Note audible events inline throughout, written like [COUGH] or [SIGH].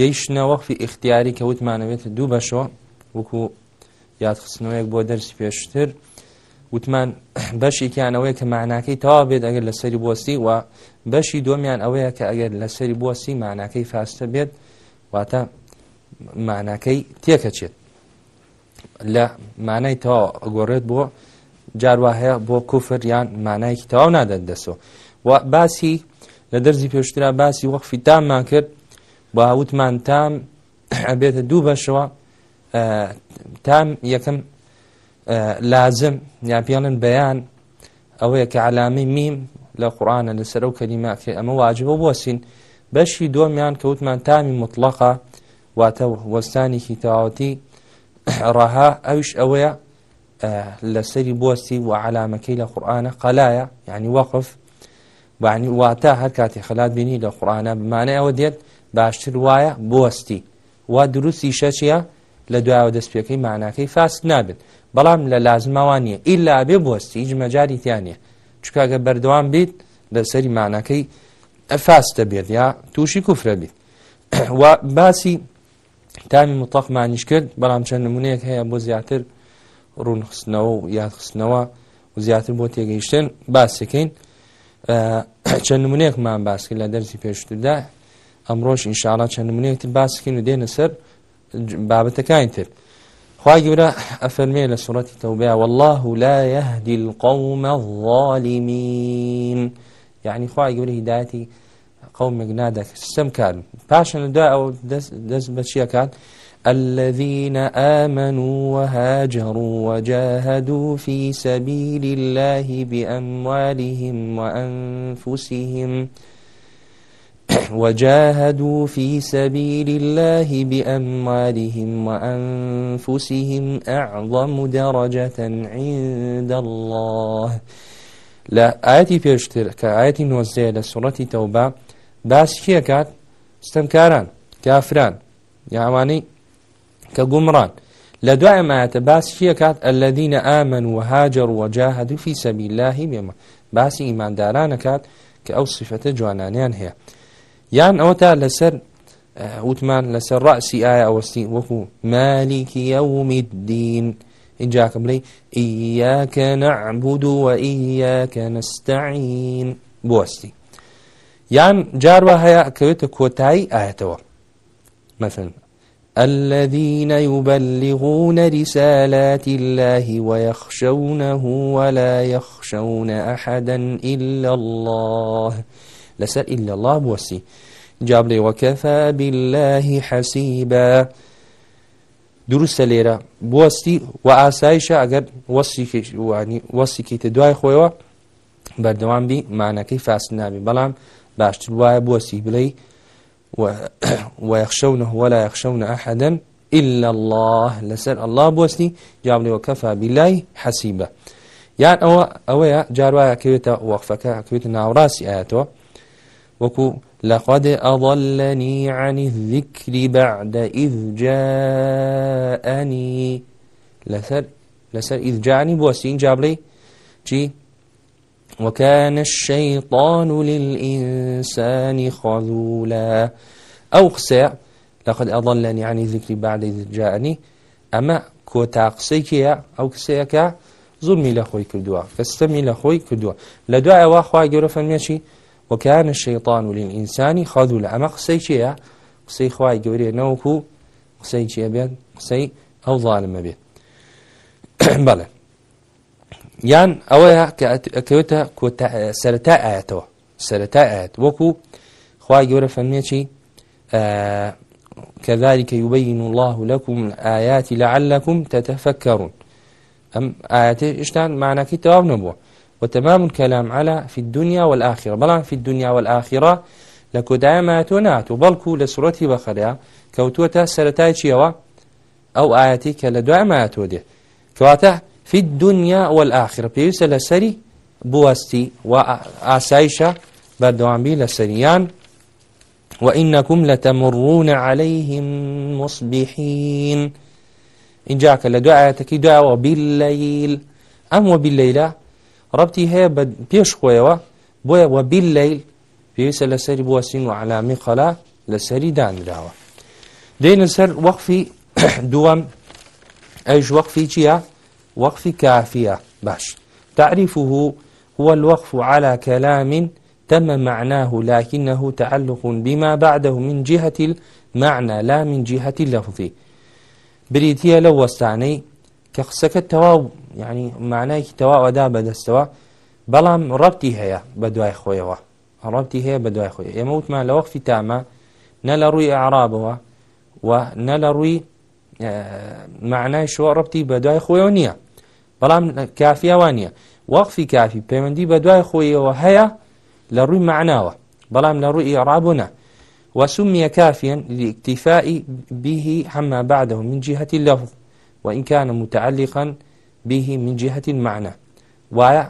گەیشتە وەخفی ئختیاری کە وتمانەوێت دوو بەشەوە وەکو یادخستنەوەیەک بۆ دەرسی پێشتر وتمان [COUGHS] بەشیکیانەوەی کە معناکەی تەوا بێت ئەگەر لە سەری بۆسی و بەشی دۆمیان ئەوەیە کە ئەگەر لە سەری بۆسی معناکەی فاستە بێت واتە معناکەی تێکەچێت لە مانای تەوا ئەگۆڕێت بۆ جارواهەیە بۆ کوفر یان مانایکی تەواو نادەن دەسەوە و باسی لە دەرزی پێشترا باسی وەخفی تاممان کرد باوتمان تام ئەبێتە [COUGHS] دوو بەشەوە تام یەکەم لازم یا پێڵن بەیان ئەوەیە کە علامی میم لە قورآانە لەسەر و کەلیماکە ئەمە واجبە بۆسین بەشی دۆمیان کەوتمان تامی مطلقا واتە وەستانێکی تەواوەتی [COUGHS] ڕەها ئەوش ئەوەیە لەسەری بۆستی و علامەکەی لە قورآانە قەلایە یعنی وەقف بانی واتە هەر کاتی خەلات بینی لە قورآانە بمانە ئەوە دێت باشتر وایە بۆستی وا دروستی شەچیە لە دوایەوە دەستپێکەکەی معناکەی فاست نابێت بەڵام لە لازمەوان نیە ئیلا بێ بۆستی هیچ مەجاری تیانە چکاگە بەردەوام بیت لەسەری معناکەی ئەفاستە بێت یا تووشی کوفرە بیت [COUGHS] باسی تامی متەقمانیش کرد بەڵام چەند نمونەیەک هەیە بۆ زیاتر ڕوونخستنەوە و یادخستنەوە و زیاتر بۆ تێگەیشتن باسەکەین [COUGHS] چەند نمونەیەکمان باسکرد لە دەرسی پێشتردا ئەمڕۆژ ئینشاءڵ چەند نمونەیەتی باسکین و دێنە سەر بابەتەکانی تر خوای گەورە ئەفەرمێ لە سوڕەتی تەوبیا والله لا يهدي القوم الظالمين يعني خوای گەورە هیداەتی قەومێک نادە سم کارن پاشە دا ئەو دەست بە چیەکات الذين آمنوا وهاجروا وجاهدوا في سبيل الله بأموالهم وأنفسهم وجاهدوا في سبيل الله بأموالهم وأنفسهم أعظم درجة عند الله لا آياتي بيشتر كآياتي نوزي لسورة توبة باس كيكات استمكاران كافران يعني كقمران لدعي ما يتباس كيكات الذين آمنوا وهاجروا وجاهدوا في سبيل الله بما باس إيمان دارانكات كأو صفة جوانانيان هي یان ئەوە تا لەسەر وتمان لەسەر ڕاسی ئایا ئەوەستی وەکو مالیکی یەومی دین اینجا کەم لەی ئیاکە نەعبود و ئیاکە نستعین بوەستی یان جاروا هەیە کەوێتە کۆتایی ئاەتەوە مثلا الذين يبلغون رسالات الله ويخشونه ولا يخشون أحدا إلا الله لەسەر ئیلا الله بوەسی جا بڵێ وەکەفە باللهی حەسیبە دروستە لێرە بوەستی و ئاسایشە ئەگەر وەسیوانی وەسیکەیتە دوای خۆیەوە بەردەوامبی مانەکەی فاس نابی بەڵام باشتر وایە بوەسی بڵێ ويخشونه ولا يخشون أحدا إلا الله لسر الله بوسني جاب لي وكفى بالله حسيبا يعني أو أو جار وايا كويتا وقفك كويتا ناوراسي آياتو وكو لقد أضلني عن الذكر بعد إذ جاءني لسر لسر إذ جاءني بوسين جابلي جي وكان الشيطان للإنسان خذولا أو قسع لقد أضلني عن الذكر بعد إذ جاءني أما كوتا قسيكيا أو قسيكا ظلمي لخوي كردوا فاستمي لخوي كردوا لدعا واخوا جرفا ماشي وەکیانە شەیطان و لینئینسانی خاد و لە ئەمە قسەی چیە قسەی خوای گەورێ نەوەکو قسەی چێ بێت قسەی ئەو ظالمە بێت [COUGHS] بەڵێ یان ئەوەیە کە ئەکەوێتە سەرەتا ئاەتەوە سەرەتا ئاەت وەکو خوای گەورە فەرمێکی كذلك يبين الله لكم الآيات لعلكم تتفكرون ئەم ئاەتێ ئشتان معناکی تەواو نەبووە وتمام الكلام على في الدنيا والآخرة بلان في الدنيا والآخرة لكو دائما تونات وبلكو لسورة بخريا كوتوتا سرتاي چيوا أو آياتي كلا دائما تودي كواتا في الدنيا والآخرة بيوسا لسري بوستي وآسايشة بردوانبي لسريان وإنكم لتمرون عليهم مصبحين إن جاك لدعاء تكي دعاء وبالليل أم وبالليلة ڕبتی هەیە بە پێش خۆیەوە بۆیە وەبیل لەیل پێویستە لەسەری بوەسین و علامی خەلا لەسەری دانراوە دێنە سەر وەخفی [COUGHS] دووەم ئەیش وەخفی چییە؟ وەخفی کافیە باش تعریفه هو الوقف على كلام تم معناه لكنه تعلق بما بعده من جهة المعنى لا من جهة اللفظ بريتيا لو وستاني کە قسەکە تەواو یعنی معنایکی تەواوەدا بەدەستەوە بەڵام ڕەتی هەیە بە دوای خۆیەوە ڕەتی هەیە بە دوای خۆی ئێمە وتمان لە وەختی تامە نە لە ڕووی عرابەوە و نە لە ڕووی معنای شوە ڕەتی بە دوای خۆیەوە نییە بەڵام کافیاوان نییە وەخفی کافی پەیوەندی بە دوای خۆیەوە هەیە لە ڕووی معناوە بەڵام لە ڕووی عرابوونە وسمي كافيا لاكتفاء به عما بعده من جهة اللفظ وإن كان متعلقا به من جهة معنى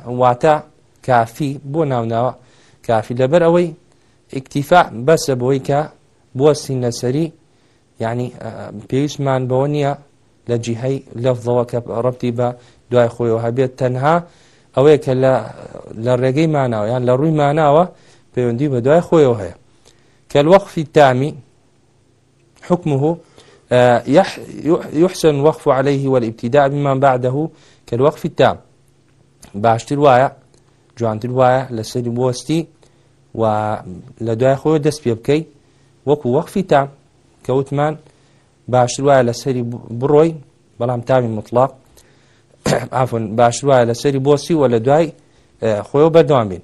واتا كافي بۆ ناوناوە کافی لەبەر ئەوەی ئیکتیفا بەسە بۆی کە بۆ سینەسەری یعنی پێویستمان بەوە نییە لە جیهەی لەفظەوە کە ڕەتی بە دوای خۆیەوە هەبێت تەنها ئەوەیە کە لە ڕێگەی ماناوە یان لە ڕووی ماناوە پەیوەندی بە دوای خۆیەوە هەیە کە الوەخفی تامی حکمه يحسن الوقف عليه والابتداء بمن بعده كالوقف التام باشتر وایە جوانتر وایە لە سەری بۆستی و لە دوای خۆی دەست پێ بکەیت وەکو وەقفی تام کەوتمان باشتر وایە لە سەری بڕۆی بەڵام تامی مطلاق [COUGHS] عفوا باشتر وایە لە سەری بۆسی و لە دوای خۆی بەردەوام بین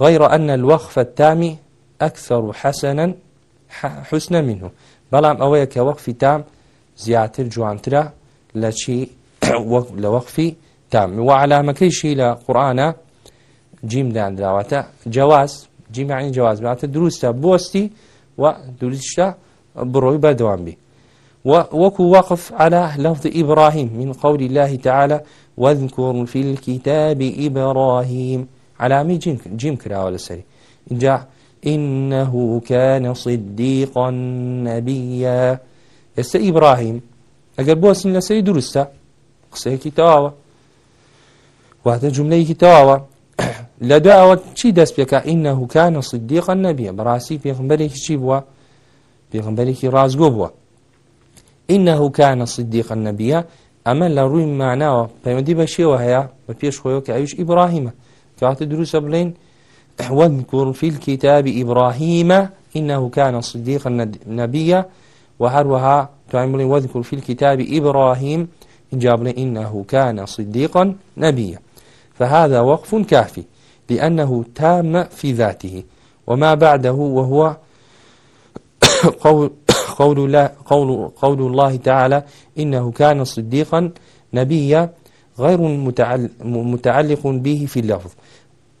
غير أن الوقف التام أكثر حسنا حسنا منه بەڵام ئەوەیە کە وەقفی تام زیاتر جوانترە لە چی [COUGHS] لە وەقفی تام و علامەکەیشی لە قورآە جیم دانراوەتە جواز جیمانی جواز باتە دروستە بۆستی و دوریشتە بڕۆی بەدەوامبی وەکو وقف على لفظ إبراهيم من قول الله تعالى واذكر في الكتاب إبراهيم علامي جيم, جيم كراوة لسري إنجا إنه كان صديقا نبيا ئێستا ئیبراهیم ئەگەر بۆسم لەسەری دروستە قسەیەکی تەواوە واتە جملەیەکی تەواوە لە داوە چی دەست پێکە ئینە هوکانە سدیقا نەبیە بەڕاستی پێغمبەرێکی چی بووە پێغمبەرێکی ڕازگۆ بووە ئینە هوکانە سدیقا نەبیە ئەمە لە ڕووی ماناوە پەیوەندی بەشێوە هەیە بە پێش خۆیەوە کە ئەوش ئیبراهیمە کەواتە دروستە بڵێن واذكر في الكتاب إبراهيم إنه كان صديقا نبيا وهروها تعمل واذكر في الكتاب إبراهيم جابنا إنه كان صديقا نبيا فهذا وقف كافي لأنه تام في ذاته وما بعده وهو [COUGHS] قول, قول, لا قول, قول الله تعالى إنه كان صديقا نبيا غير متعلق به في اللفظ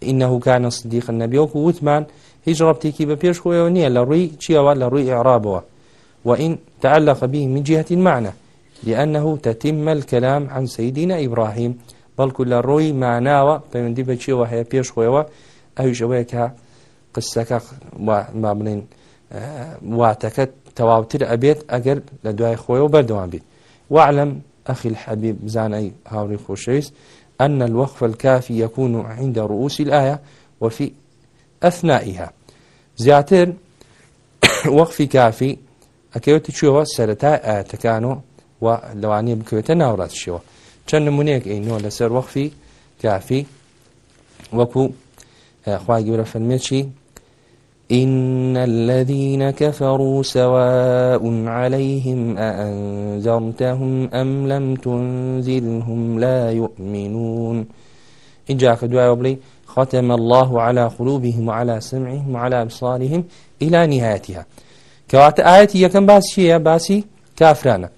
إنه كان صديق النبي وكوتمان هيج ربطيكي ببيش خويونية لروي تشيوا لروي إعرابه وإن تعلق به من جهة معنى لأنه تتم الكلام عن سيدنا إبراهيم بل كل روي معناوة فمندي بتشيوا هي بيش خويوا أيش ويكا قسەکە ما بڵین واتەکە تەواوتر ئەبێت ئەگەر لە دوای خۆیەوە بەردەوام بیت وعلم ئەخیل حەبیب بزانای هاوری خۆشەویست أن الوقف الكافي يكون عند رؤوس الآية وفي أثنائها زیاتر [COUGHS] وەخفی کافی ئەکەوێتی چوەوە سەرەتای ئاەتەکانەوە و لەوانی بکوێتە ناوڕاتشەوە چەند نمونونێک عینەوە لەسەر وەخفی کافی وەکو خوای گەورە فەرمێکی إن الذين كفروا سواء عليهم أأنذرتهم أم لم تنزلهم لا يؤمنون إجا فدعا بلي ختم الله على قلوبهم وعلى سمعهم وعلى أبصارهم إلى نهايتها كوات آياتي يكن باسي باسي كافرانا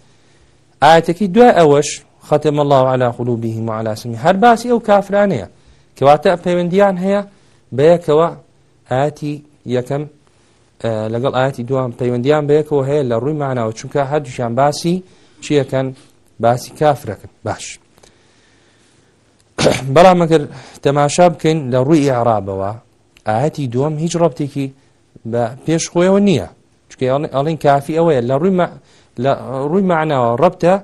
آياتك دعا أوش ختم الله على قلوبهم وعلى سمعهم هر باسي أو كافرانية كوات أبيونديان هي بيكوا آياتي یەکەم لەگەڵ ئاەتی دوام پەیوەندیان بەیەکەوە هەیە لە ڕووی ماناوە چونکە هەردووشان باسی چیەکەن باسی کافرەکەن باش [COUGHS] بەڵام مەگەر تەماشا بکەین لە ڕووی عرابەوە ئاەتی دووەم هیچ ڕبتێکی بە پێش خۆیەوە نییە چکە ئەڵین کافی ئەوەیە لە ڕووی لە ڕووی معناوە ڕبتە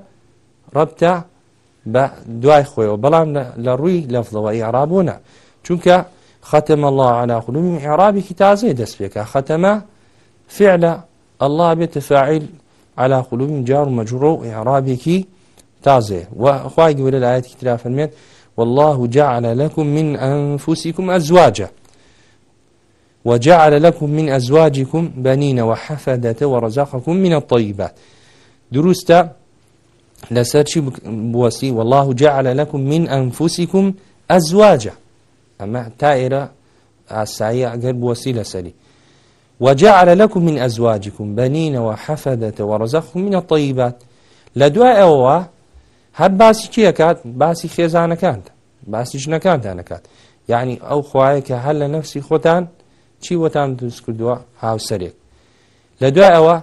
ڕبتە بە دوای خۆیەوە بەڵام لە ڕووی لەفڵەوە عرابوونە چونکە ختم الله على قلوبهم عرابێکی تازەی دەست پێکە ختەمە فعلە ئەله بێتە فاعیل على قلوبهم جار مەجرۆ و عرابێکی تازێ وخوای گەورە لایەتی ترافەرمێت والله جعل لكم من أنفسكم أزواجا وجعل لكم من أزواجكم بنين وحفدة ورزقكم من الطيبات دروستا لسرشي بوسي والله جعل لكم من أنفسكم أزواجا ئەمە تا ئێرە ئاسایی ئەگەر بوەسی لەسەری وجعل لكم من أزواجكم بنين وحفدة ورزقكم من الطيبات لدواء أوا هر باسی چیەکات باسی خێزانەکان باسی ژنەکانتانەکات یعنی ئەو خوایە کە هەر لە نفسی خۆتان چی وەتان دروست کردووە هاوسەرێک لە دوای ئەوە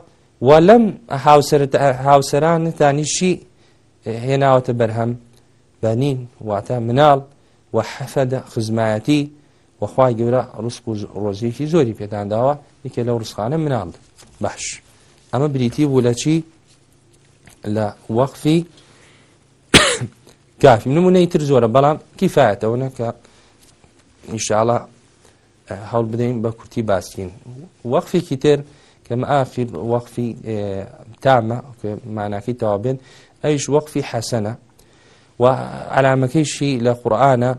و لەم هاوسەرانتانیشی هێناوەتە بەرهەم بەنین واتە مناڵ و حەفەدە خزمایەتی وەخوای گەورە ڕسک و ڕۆزیەکی زۆری پێدانداوە یکێ لەو ڕسخانە مناڵ باش ئەمە بریتی بوو لە چی لە وەخفی [COUGHS] کافی نمونەی تر زۆرە بەڵام کیفاەتەوەە کە ئینشاءڵە هەڵ بدەین بە کورتی باسکین وەخفێکی تر کەم ئافیر وەخفی تامە ماناکی تەوابێن ئەیش وەخفی حەسەنە و علامەکەیشی لە قورآانە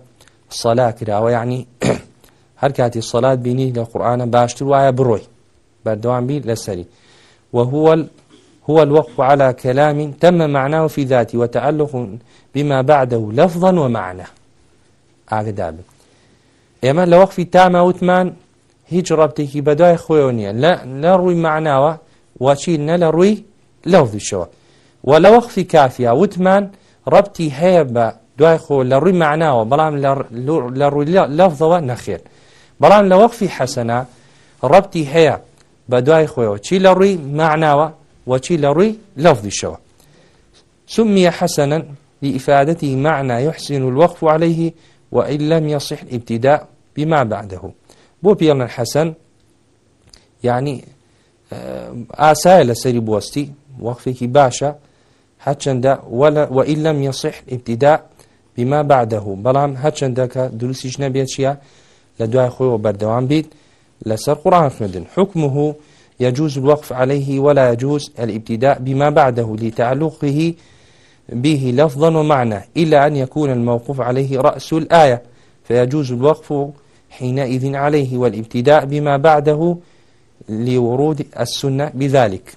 سەلا کراوە یعنی [CLEARS THROAT] هەر کاتی سەلات بینی لە قورآانە باشتر وایە بڕۆی بەردەوام بیر لەسەری وهو هو الوقف على كلام تم معناه في ذاته وتعلق بما بعده لفظا ومعنى ئاگدابن ئێمە لە وەخفی تامەوتمان هیچ ڕبتێکی بەدوای خۆی نییە لە ڕووی معناوە واچی نە لە ڕووی لەوزشەوە و لە وەخفی کافیا وتمان ڕبتی هەیە بە دوای خۆ لە ڕووی معناوە بەڵام لە ڕووی لەفزەوە نەخێر بەڵام لە وەقفی حەسەنا ڕبتی هەیە بە دوای خۆیەوە چی لە ڕووی معناوە وەچی لە ڕووی لەفزیشەوە سمي حسنا لإفادته معنى يحسن الوقف عليه وإن لم يصح الابتداء بما بعده بۆ پێڵن حەسەن ینی ئاسایە لە سەری بوەستی وەخفێکی باشە هەچەندە وئیل لەم یسیح ئیبتیدا بیما بعدەه بەڵام هەچەندە کە دروستیش نەبێت چیە لە دوای خۆیەوە بەردەوام بیت لەسەر قڕان خوێندن حکمه يجوز الوقف عليه ولا يجوز الابتداء بما بعده لتعلقه به لفظا ومعنى إلا أن يكون الموقوف عليه رأس الآية فيجوز الوقف حينئذ عليه والابتداء بما بعده لورود السنة بذلك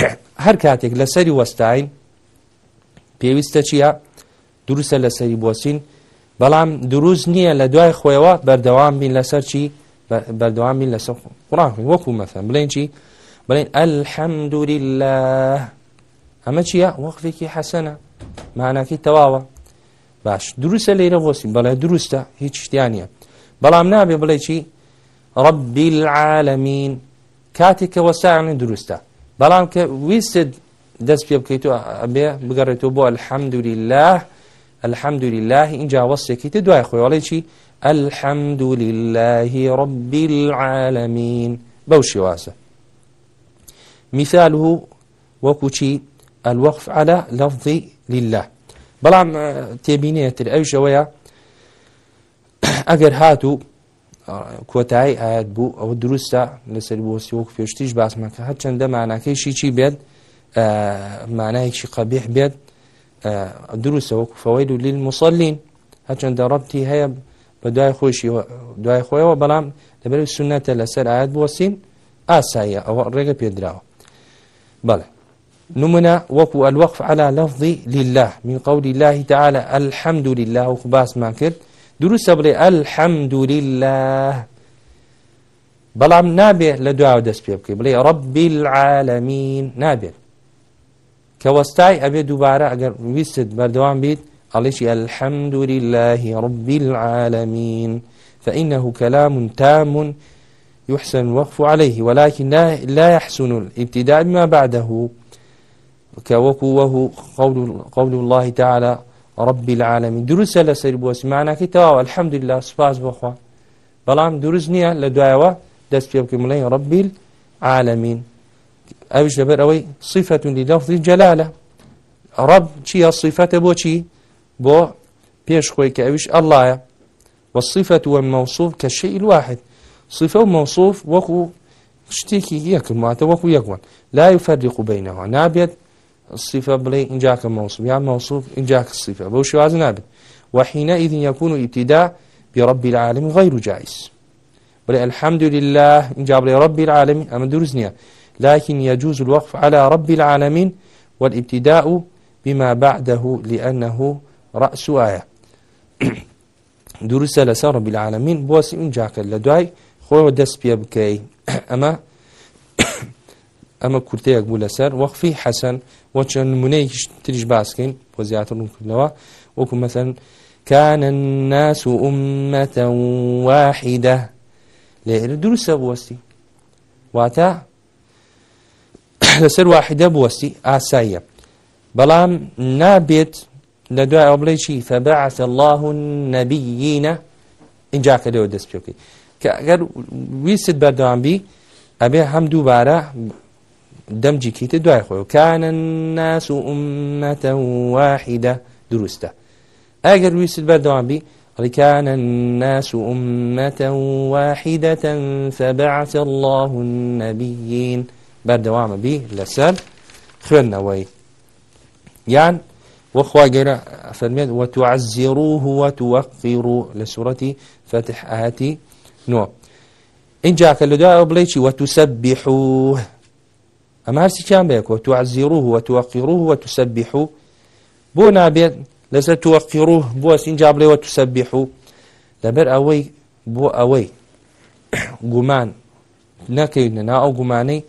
[COUGHS] هەر کاتێک لەسەری وەستاین پێویستە چییە دروستە لەسەری بۆسین بەڵام دروست نییە لە دوای خۆیەوە بەردەوام بین لەسەر چی بەردەوام بین لەسەر قڕامی وەکو مەفەن بڵێن چی بڵێن ئەلحەمدوری لە ئەمە چیە وەقفێکی حەسەنە ماناکی تەواوە باش دروستە لێرە بۆسین بەڵێ دروستە هیچ شتیانە بەڵام نابێ بڵێ چی ڕبی العالمین کاتێک کە وەسانی دروستە بەڵام کە ویست دەست پێ بکەیتەوە ئەبێ بگەڕێتەوە بۆ الحەمدوری الله الحەمدوری الله اینجا وەستێکی تە دوای خۆیڵێ چی الحەمدولی اللهی ڕبی العالمین بەو شێوازە مثاله وەکو چی الوەقف على لەفظی لله بەڵام تێبینێتتر ئەوش ئەوەیە [COUGHS] ئەگەر هاتوو کۆتایی ئاەت بوو ئەوە دروستە لەسەر بۆسی وەک پێشتیش باسمەکە هەر چنددە ماناکەیشی چی بێت مانایەکی قەبیح بێت دروستە وەک فەوەید و لیل مسللین هەچەندە ڕبتی هەیە بە دوای خۆشی دوای خۆیەوە بەڵام لەبەر سنەتە لەسەر ئاەت بۆسین ئاساییە ئەوە ڕێگە پێدراوە بەڵێ نمونە وەکو ئەلوەقف على لفظی لله من قولی الله تعالى الحمد لله وخ باسمان کرد دروستە بڵێ ئەلحەمدوریله بەڵام نابێت لە دواو دەست پێ بکەی بڵێ ڕبی العالمین نابێت کە وەستای ئەبێ دووبارە ئەگەر ویست بەردەوام بیت ئەڵیشی الحەمدوریله ڕبی العالمین فإنه كلام تام يحسن الوقف عليه ولكن لا يحسن الابتداء بما بعده كوكوه قول, قول الله تعالى رب العالمین دروستە لەسەر بۆسیمانەکەی تەواوە الحەمدلله سوپاس بخوا بەڵام دروست نییە لە دوایەوە دەست پێ بکەم مڵی ڕبیل عالمین ئەوش لەبەر ئەوەی صیفەتون لی لەفظی جەلالە ڕب چیە صیفەتە بۆچی بۆ پێش خۆی کە ئەوش ئەلایە والصفة والموصوف كالشيء الواحد صفة وموصوف وەکو شتێکی یەکم ماتە وەکو یەکوان لا يفرق بينهما نابێت صفة بڵێ اینجاکە مووسوب یا مووسوب اینجاکە صفە بەو شواز نابێت وحینە ئیدین یەکون و ئیبتیدا بڕبی العالمی غیر و جایس بڵێ الحمد لله اینجا بڵێ ربی العالمین ئەمە دروست نییە لكن يجوز الوقف على رب العالمين والابتداء بما بعده لأنه رأس آية [COUGHS] دروسە لەسەر ڕبی العالمین بۆسی اونجاکە لە دوای خۆەوە دەست پێ بکەی ئەمە ئەمە کورتەیەک بوو لەسەر وەخفی حەسەن وە چەند نمونەیەکی تریش باسکەین بۆ زیاتر ڕوونکردنەوە وەکو مەسەن كان الناس أمة واحدة لێرە دروستە بوەستی واتە [COUGHS] لەسەر واحدە بوەستی ئاساییە بەڵام نابێت لە دوای ئەو بڵێ چی فەبعث الله النبيين اینجا کەدەوە دەست پێکەی کە ئەگەر ویست بەردەوامبی ئەبێ هەم دووبارە دەمجی کیتە دوای خۆی کانە ناس و عمەتە واحیدە دروستە ئەگەر ویست بەردەوابی ڕکانە ناس و عمەتە واحیدەتە فەبعتە الله نەبیین بەردەوامە بی لەسەر خوێندنەوەی یان وخوا جرى فرميت وتعزروه وتوقروا لسورة فتح آتي نو إن جاك لدعاء بليتي وتسبحوه ئەمە هەرسییان بێکەوە تو عزیڕوه وە تووەقیڕوه وە توسەبیح و بۆ نابێت لەسەر تووەقیڕوه بووە سینجا بڵێەوە توسەبیح و لەبەر ئەوەی بۆ ئەوەی [COUGHS] گومان نەکەیننا ئەو گومانەی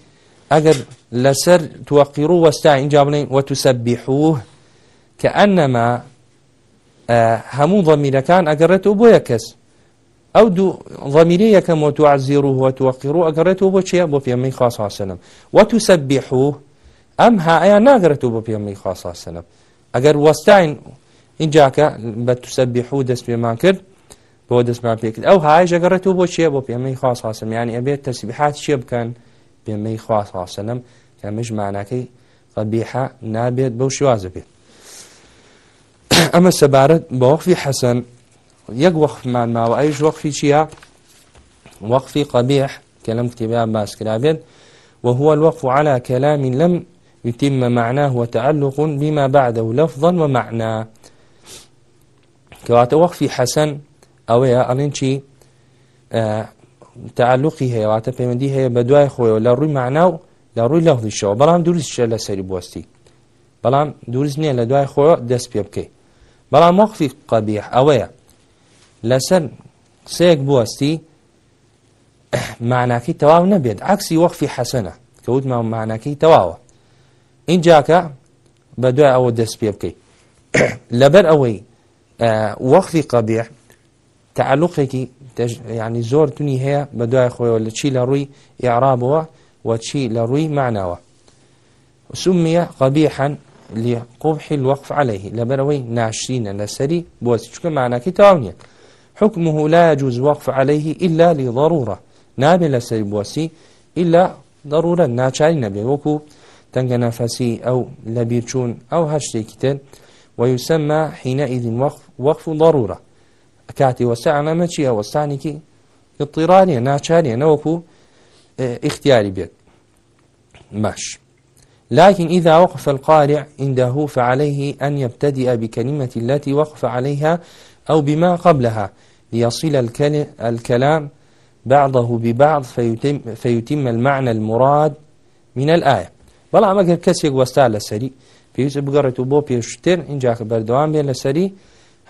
ئەگەر لەسەر تووەقیڕوه وەستا اینجا بڵین وە توسەبیحوه کە ئەنەما هەموو ضەمیرەکان ئەگەڕێت و بۆ یە کەس ئەو دوو ضمیری یەکەم وە توعزیر و هوە توەقیر و ئەگەڕێتەوە بۆ چیە بۆ پێمەی خواسەنم وە تو سەبیح و ئەم هاەیە ناگرێتەوە بۆ پێمەی خواسەنم ئەگەر وەستاین اینجاکە بە تو سەبیح و دەست پێمان کرد بۆ دەستمان پێکرد ئەو هاای ئەگەڕێتەوە بۆ چیە بۆ پێمەی خواسەم یانی ئەبێت تەسیبحات چیە بکەن پێمەی خواسەنم کە مژمانەکەی قەبیحە نابێت بەو شوازە بێت ئەمە سەبارەت بە وەخفی حەسەن یەک وەختمان ماوە ئەیش وەخفی چییە وەخفی قەبیح کە لەم کتێبیان باسکرا بێت وهو الوقف على كلام لم يتم معناه وتعلق بما بعده لفظا ومعنى كواتە وەخفی حەسەن ئەوەیە ئەڵێن چی تعلقی هەیە واتە پەیوەندی هەیە بە دوای خۆیەوە لە ڕووی معنا و لە ڕووی لەغدیشەوە بەڵام دوورستشە لە سەری بوەستی بەڵام دوورست نییە لە دوای خۆ دەست پێ بکەیت بەڵام وەخفی قەبیح ئەوەیە لەسەر قسەیەک بوەستی معناکی تەواو نەبێت عکسی وەخفی حەسەنە کەوتما معناکی تەواوە اینجاکە بە دوای ئەوە دەست پێ بکەیت [COUGHS] لەبەر ئەوەی وەختی قەبیح تعلقێکی ینی زۆر تونی هەیە بە دوای خۆیەوە لە چی لە ڕووی یاعرابەوە و چی لە ڕووی معناوە سمیە قەبیحەن لقبح الوقف عليه لەبەرەوەی ناشرینە لەسەری بۆ چکە معناکی تەواو نیە حكمه لا يجوز وقف عليه إلا لضرورة نابل سيبوسي إلا ضرورة ناچاري نبي وكو تنگ نفسي أو لبيرچون أو هشتي كتن ويسمى حينئذ وقف, وقف ضرورة كاتي وسعنا مچي أو وسعنيكي اضطرارية ناچارية نوكو اختياري بيت ماشي لكن إذا وقف القارئ عنده فعليه أن يبتدئ بكلمة التي وقف عليها أو بما قبلها ليصل الكلام بعضه ببعض فيتم, فيتم المعنى المراد من الآية بەڵ ئەمەگەر کەسێک وەستا لەسەری پێویست بگەڕێت و بۆ پێشتر اینجا بەردەوام بێن لەسەری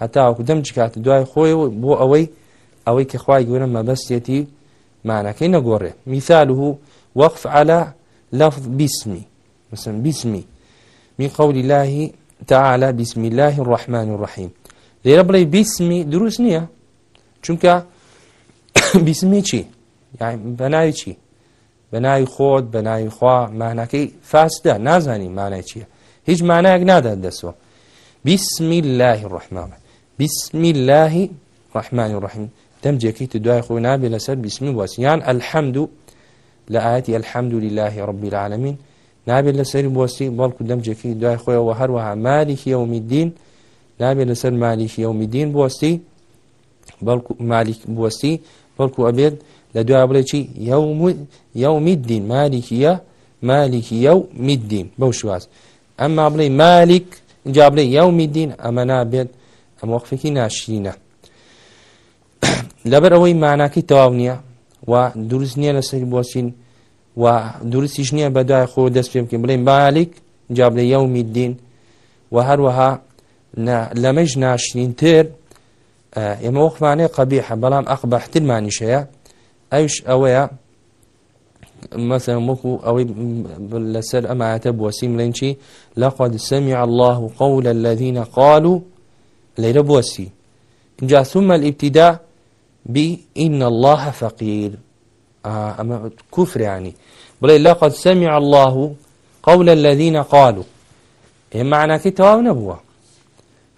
هەتاوەکو دەم چکات دوای خۆی بۆ ئەوەی ئەوەی کە خوای گەورە مەبەستێتی مانەکەی نەگۆڕێ میثاله وقف على لفظ باسمي مثلا باسمي من قول الله تعالى بسم الله الرحمن الرحيم لێرە بڵێ بیسمی دروست نییە چونکە [COUGHS] بیسمی چی بەناوی چی بەناوی خۆت بەناوی خوا مانەکەی فاسدا نازانی مانای چییە هیچ مانایەک نادات دەسەوە بیسمی الله ڕحمان بیسمی الله ڕحمانی ڕحیم دەم جێکی تو دوای خۆی نابێ لەسەر بیسمی بۆسییان ئەلحەمد و لە ئاەتی ئەلحەمد لله ڕبی العالمین نابێت لەسەری بۆسی بەڵکو دەم جێکی دوای خۆیەوە هەروەها مالکی یومی الدین نابێت لەسەر مالیشی ئەومی دین بوەستی مالیک بوەستی بەڵکو ئەبێت لە دوای بڵێکی یەومی دین مالیکیە مالیکی یەو میدین بەو شواز ئەمما بڵێ مالیک اینجا بڵێ یەومی دین ئەمە نابێت ئەم وەقفێکی ناشرینە لەبەر ئەوەی ماناکەی تەواو نییە و دروست نییە لەسەر بۆچین و درستیش نییە بەدای خۆ دەست پێ بکەین بڵێ مالیک جا بڵێ یەومی دین و هەروەها لەمەش ناشرین تر ئێمە وەخمانەیە قەبیحە بەڵام ئەق بەحترمانیشەیە ئەوش ئەوەیە مثلا وەکو ئەوەی لەسەر ئەمایەتە بۆسیم لەین چی لەخواد سەمی الله و قەولە الذيە قال و لەیرە بۆسی اینجا ثم الابتدا بإن الله فقير أما كفر يعني بل لقد سمع الله قول الذين قالوا هي معنى كتاب نبوه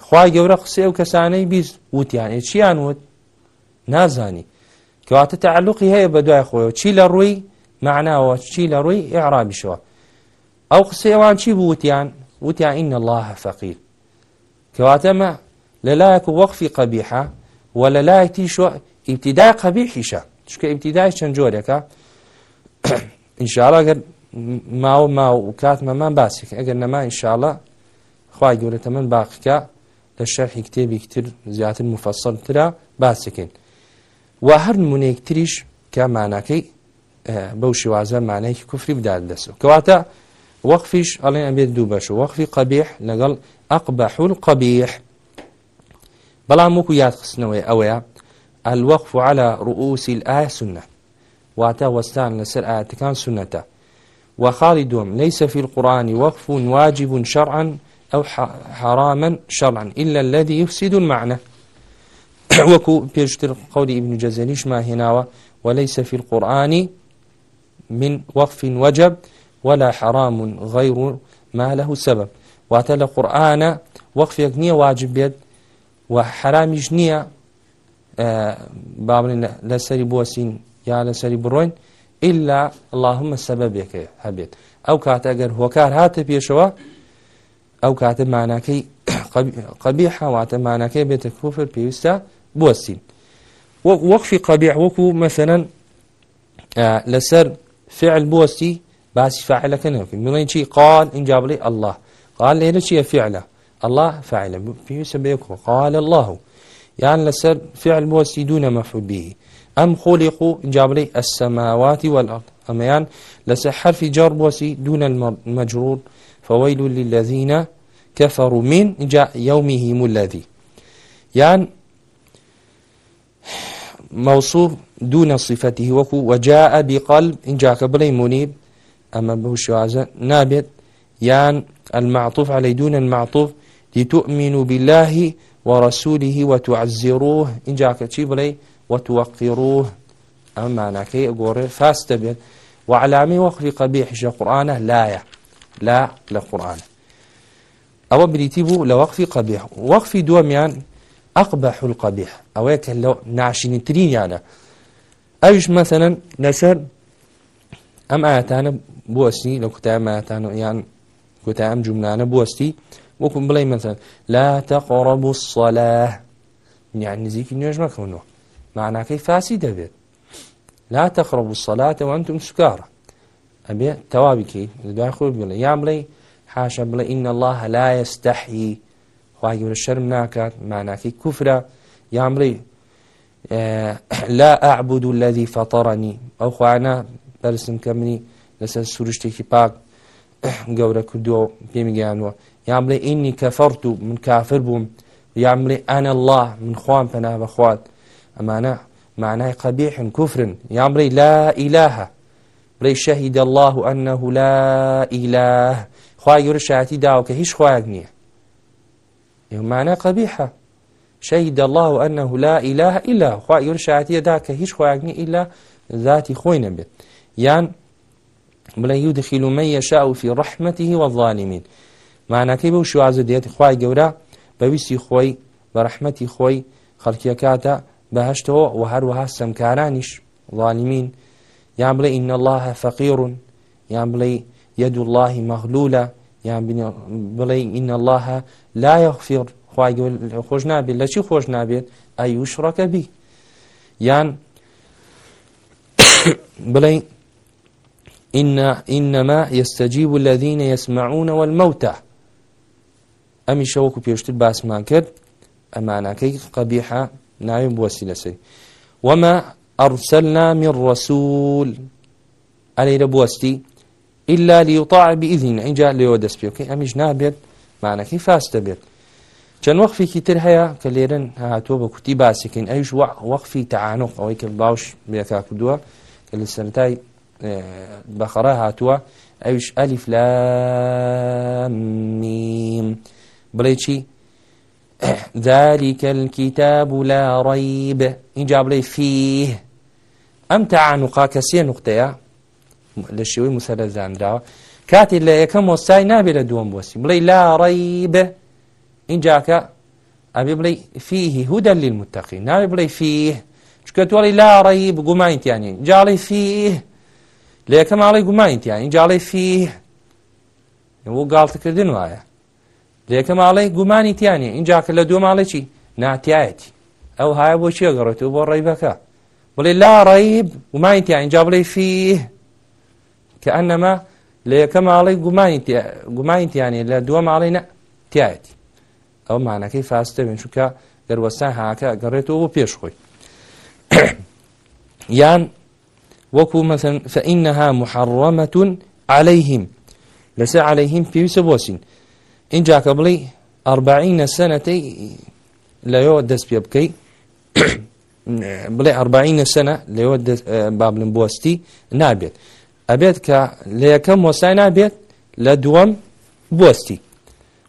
خی گەورە قسێ و کەسانەی بیست وتیان چیان وت نازانی کەواتە تعلقی هەیە بە دوای خۆیەوە چی لە ڕووی معناوە چی لە ڕووی عرابیشەوە ئەو قسەیەوان چی بوتیان وتیان ئین الله فەقیر کەواتەمە لەلایەک و وەخفی قەبیحە و لەلایەتی شۆ ئیبتیدای قەبیحیشە چکە ئیبتیدای چەند جۆرێکە ئینشاءڵ [COUGHS] گەر ماوە ماو و کاتمەمان باسیکە ئەگەر نەما ئینشاءڵە خی گەورەتە من باقیکە لە شەرحی کتێبی تر زیاتر مفەسەڵ ترا باسەکەین و هەر نمونەیەکتریش کە ماناکەی بەو شێوازە مانایکی کوفری بدات دەسەوە کەواتە وەخفیش ئەڵێن ئەبێت دوو بەش وەخفی قەبیح لەگەڵ ئەقبەحول قەبیح بەڵام وەکو یادخستنەوەی ئەوەیە الوەخف على رؤوس الآية سنة واتا وستان لسر آياتكان سنة وخالد دوم ليس في القرآن وقف واجب شرعا أو حراما شرعا إلا الذي يفسد المعنى وكو بيشتر قول ابن جزليش ما هناوة وليس في القرآن من وقف وجب ولا حرام غير ما له سبب واتە لە قورآە وەقفێک نییە واجب بێت و حرامیش نییە بابن لەسەری بۆسین یا لەسەری بڕۆین إلا اللهم سببێکە هەبێت ئەو کاتە ئەگەر هۆکار هاتە پێشەوە ئەو کاتە ماناکەی [COUGHS] قەبی حاواتە ماناکەی بێتە کوفر پێویستە بۆسین وەک وەخفی قەبیع وەکو مەسەنەن لەسەر فعل بۆستی باسی فاعلەکە نەکەین منڵین چی قال اینجا بڵێ الله قال لێرە چیە فعلە الله فاعلە پێویستە بێکۆ قال الله یان لەسەر فعل بۆستی دوونە مەفعول به ئەم خۆلیق اینجا بڵێ السماوات والارض ئەمەیان لەسەر حرفی جار بۆسی دون المجرور فويل للذين كفروا من يومهم الذي يعني موصوف دون صفته وكو وجاء بقلب إن جاك بلي منيب أما به شعزة نابت يان المعطوف عليه دون المعطوف لتؤمنوا بالله ورسوله وتعزروه إن جاك بلي وتوقروه أما ناكي أقول فاستبت وعلامي وقف قبيح قرآنه لايه لا لە قورآن ئەوە بریتی بوو لە وەقفی قەبیح وەقفی دووەمیان ئەقبە حول قەبیح ئەوەیە کە لە ناشینترینیانە ئەوش مەسەن لەسەر ئەم ئاەتانە بوەستی لە کوتایمەتان یان کوتای ئەم جومنانە بوەستی وەکم بڵێ مەسەن لا تەقڕب و سەلا یان نزیکی نوێژ مەکەونەوە معناکەی فاسی دەبێت لا تەخڕب و سەلاتەوە ئەتون سوکارە ئەبێ تەواویکەیت دوای خۆی بڵێ یان بڵێ حاشە بڵێ ئین الله هەلایە ستەحی خواگەورە شەرم ناکات ماناکەی کوفرە یان بڵێ لا ئەعبود و لەذی فەتەڕنی ئەو خوانە بەرسم کە منی لەسەر سروشتێکی پاک گەورە کردووە پێمیگەیانوە یان بڵێ ئینی کەفەرت و من کافر بووم یان بڵێ ئەە الله من خوان پەنا بەخوات ئەمانە معنای قەبیحن کوفرن یان بڵێ لا ئیلاهە بڵێ شەهید الله ئەنه لا ئیله خوا گەورە شایەتی داوە کە هیچ خوایەک نییە ئێمانە قەبیحە شەهید الله ئەنه لا ئیله ئیلا خوا گەورە شایەتیەدا کە هیچ خوایەک نیە ئیلا ذاتی خۆی نەبێت یان بڵێ یودخیل من یشاء فی رحمته والظالمین معناکەی بەو شوازە دێت خوای گەورە بەویستی خۆی بە ڕەحمەتی خۆی خەڵکیەکاتە بەهشتەوە و هەروەها سەمکارانیش ظالمین یان بڵێ ئین الله فەقیڕون یان بڵێ یەد اللهی مەغلولە یان بڵێ ئین الله لا یغفر خۆش نابێت لە چی خۆش نابێت ئەی وشڕەکە بی یان [COUGHS] بڵێ إن إنما يستجيب الذين يسمعون والموتى أمي شوكو بيشتر باس ما كرد ئەمانەکەی قەبیح ناویم بۆسی لەسەی وەمە أرسلنا من رسول علي لبوستي إلا ليطاع بإذن إن جاء ليو دس بيوكي أميش نابد معنى كي فاست بيت چەند وەخفێکی تر هەیە کە لێرن هاتووە بە کوتی باسیکەین ئەوش وەخفی تەعاانق ئەوەی کە باوش بێکا کردووە کە لە سەرای بەخەرە هاتووە ئەوش ئەلیف لامیم بڵێ چی [COUGHS] ذلك الكتاب لا ريب إن جاب لي فيه ئەم تاعاانوقا کەسیە نقطەیە لە شێوەی موسەدە زانراوە کاتی لە یەکەم وەسای نابێت لە دووەم بۆسی بڵێ لا ڕیبە اینجاکە ئەبێ بڵێ فیهی هودە للمتەقی ناوێ بڵێ فیه چکە تۆڵی لا ڕی بگومانیتیانی جاڵی فیه لە یەکەم ئاڵی گومانیتیانی جاڵی فیه بۆ گاڵتەکردن وایە لە یەکە ماڵی گومانی تیانە اینجاکە لە دوو ماڵێکی ناتایەتی ئەو هاە بۆ چێگەڕێت و بۆ ڕێبەکە بڵێ لا ڕیب گومانیتی ئەینجا بڵێ فی کە ئەنەما لە یەکە ماڵی گومانیتیانی لە دووە ماڵی نە تایەتی ئەو مانەکەی فاستە بن چکە دەروەستان هاکە گەڕێتەوە بۆ پێش خۆی یان [COUGHS] وەکو مەسن فەئینەها محڕەمەتون عليهلەیهیم لەسەر عليهلەیهیم پێویستە بۆسین اینجا کە بڵی ئەربعینە سەنەتەی لەوە دەست پێ بکەیت [COUGHS] بڵێ ئەربعینە سەنە لەوە بابلم بۆستی نابێت ئەبێت کە لە یەکەم وەسای نابێت لە دووەم بۆستی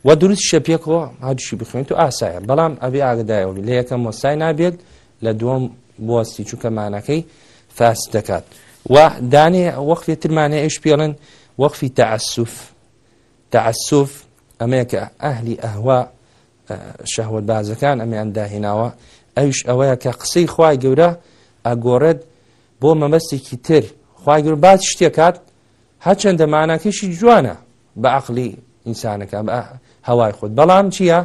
وە دروست شەپێکەوە هاجیشی بخوێن و ئاسایە بەڵام ئەبێ ئاگدایەوە لە یەکەم وەسای نابێت لە دووەم بۆستی چووکەمانەکەی فاس دەکات و دانێ وەخفی ترمانە ئەش پێڵن وەخفی تعسوف تعسوف ئەمەیە کە ئەهلی ئەهوا شەهوت بازەکان ئەمەیان داهێناوە ئەوش ئەوەیە کە قسەی خوای گەورە ئەگۆڕێت بۆ مەمەستێکی تر خوای گەور باز شتێکات هەچەندە ماناکەشی جوانە بە عقلی ئینسانەکە هەوای خودت بەڵام چییە؟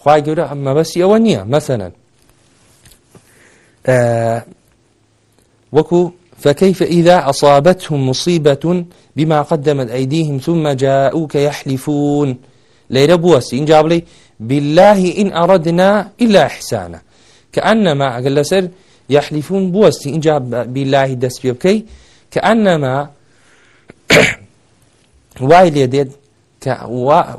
خوای گەورە مەبەسی ئەوە نییە مەسەنەن وەکو فكيف إذا أصابتهم مصيبة بما قدمت أيديهم ثم جاءوك يحلفون ليربوس إن جاب لي بالله إن أردنا إلا إحسانا کەئەنەما ئەگەر لەسەر یحلیفون بوەستی اینجا بیلاهی دەست پێ بکەی کە ئەنەما [COUGHS] وای لێ دێت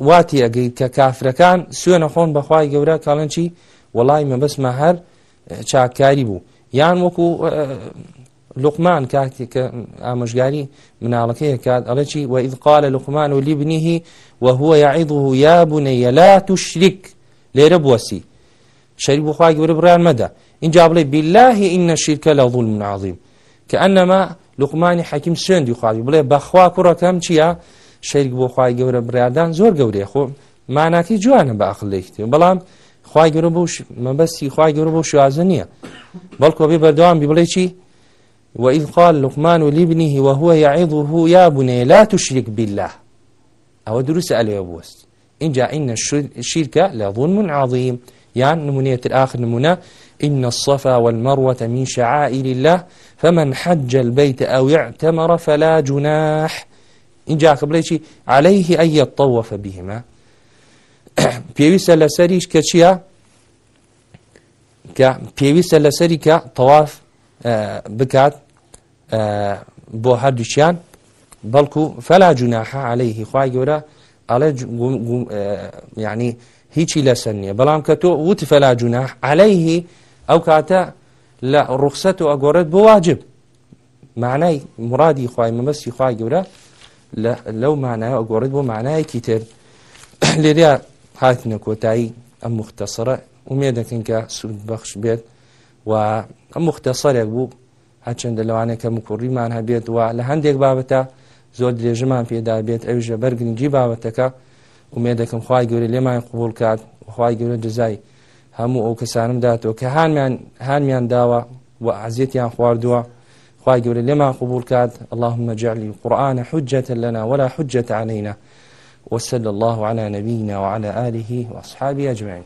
واتی ئەگەیت کە کافرەکان سوێنە خۆن بەخوای گەورە کاڵەن چی وەڵی مەبەسمە هەر چاکاری بوو یان وەکو لقمان کاتی کە ئامژگاری مناڵەکەی کات ئەڵەی وإذ قال لقمان لابنه وهو يعظه يا بني لا تشرك لێرە بوەسی شەریک بخوای گەورە بڕیان مەدە اینجا بڵێ بیلهی ئینە شیرکە لە ظول منعظیم کە ئەنەما لوقمانی حەکیم سوێندی خواوی بڵێ بەخوا کوڕەکەم چییە شەریک بۆ خوای گەورە بریادان زۆر گەورەیە خۆ ماناتی جوانە بە ئەخل لەیکتێن بەڵام خوای گەورە بۆ مەبەستی خوای گەورە بۆ شوازە نییە بەڵکۆ بێ بەردەوام بڵێ چی وإذ قال لقمان لابنه وهو يعظه يا بني لا تشرك بالله أو دروس ألي أبوست إن جاء إن الشرك لظلم عظيم يعني نمونية الآخر نمونة إن الصفا والمروة من شعائر الله فمن حج البيت أو اعتمر فلا جناح اینجا قبلێکی عليه أن يطوف بهما پێویستە لەسەریش کە چییە کە پێویستە لەسەری کە تەواف بکات بۆ هەردووچیان بەڵکو فەلا جوناح عليه خوای گەورە ئەڵێ ینی هیچی لەسەر نییە بەڵام کە تۆ وتی فەلاجوونە عليهەیهی ئەو کاتە لە ڕوخسەت و ئەگۆڕێت بۆ واجب معنای مرادی خی مەمەستی خی گەورە لەو مانایە ئەگۆڕێت بۆ مانایەکی تر [COUGHS] لێریا هاتنە کۆتایی ئەم مختەسرە ومێ دەکەن کە سود بەخش بێت و ئەم مختەسەرێک بوو هەچنددە لەوانێک کە مکوڕیمان هەبێت و لە هەندێک بابەتە زۆر درێژمان پێدا بێت ئەوژە بەرگنجی بابەتەکە ومێ دەکەم خی گەورە لێمان قوبول کات خی گەورە جزای هەموو ئەو کەسانم داتەوە کە هاانمیان داوە و عزیێتیان خواردووە خی گەورە لێمان قوبول کات اللهم جعلی قورآانە حجة لنا ولا حجة علينا وسل الله على نبينا وعلى آله وأصحابه أجمعين